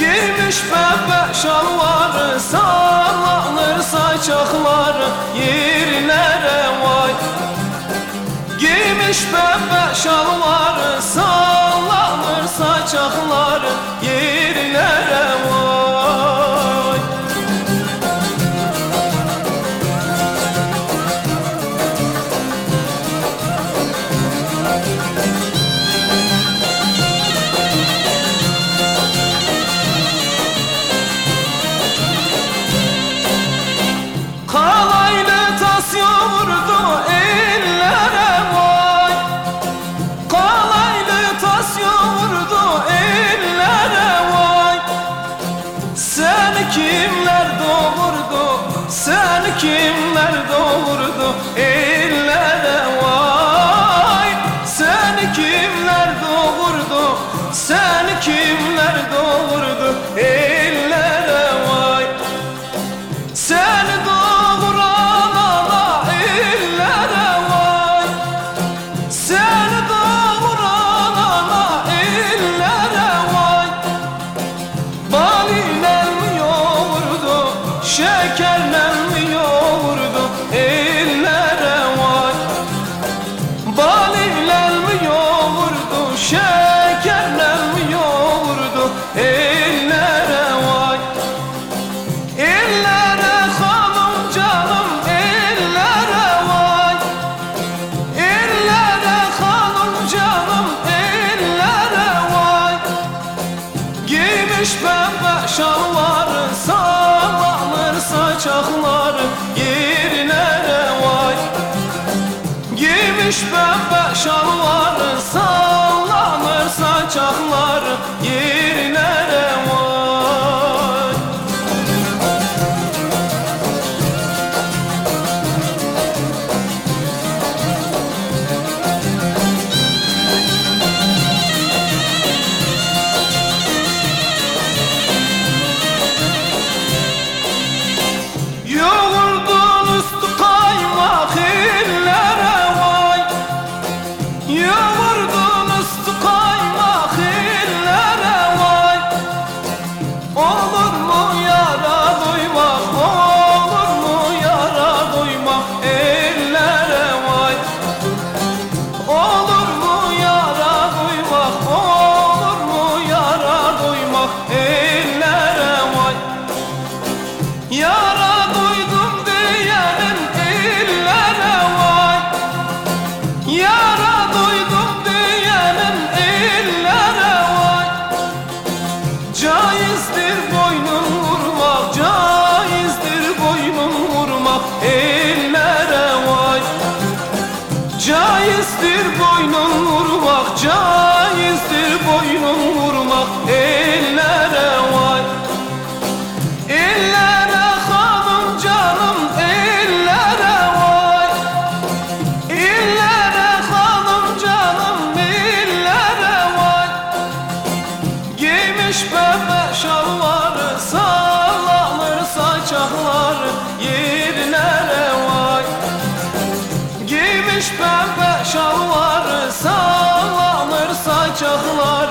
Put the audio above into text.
Gümüş bebe şalvarı Sallanır saçakları Yerlere vay. Gümüş bebe şalvarı Gümüş pembe şalvarı Sallanır saçakları Yerlere vay Gümüş pembe şalvarı Sallanır saçakları Yerlere Caizdir boynun vurmak, caizdir boynun vurmak ellere vay Ellere hanım canım, ellere vay Ellere hanım canım, ellere vay Giymiş bebe şalvar yaşarlar Sağlanır saçaklar